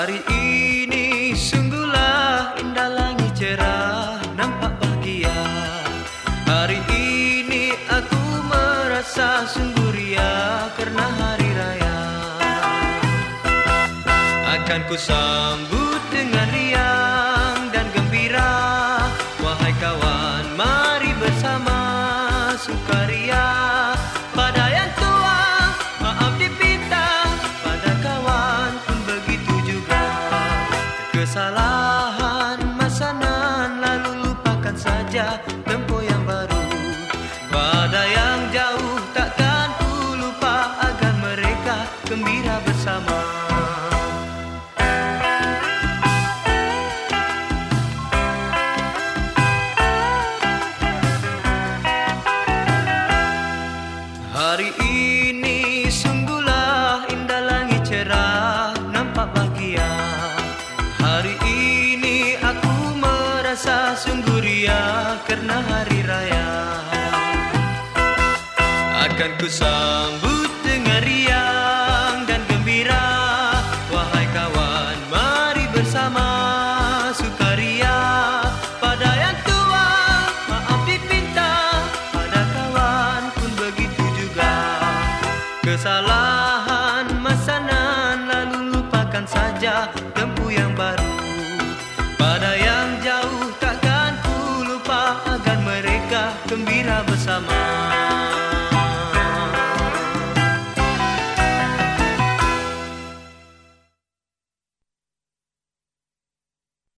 Hari ini sungguhlah indah langit cerah nampak bahagia. Hari ini aku merasa sungguh ria karena hari raya. Akan ku sambut dengan riang dan gembira. Wahai kawan mari bersama sukaria. Kesalahan masa nan lalu lupakan saja Tempo yang baru. Pada yang jauh takkan ku lupa Agar mereka gembira bersama sungguh ria karena hari raya. Akan ku sambut dengan riang dan gembira. Wahai kawan mari bersama sukaria. Pada yang tua maaf dipinta. Pada kawan pun begitu juga. Kesalahan masa nan lalu lupakan saja gembira bersama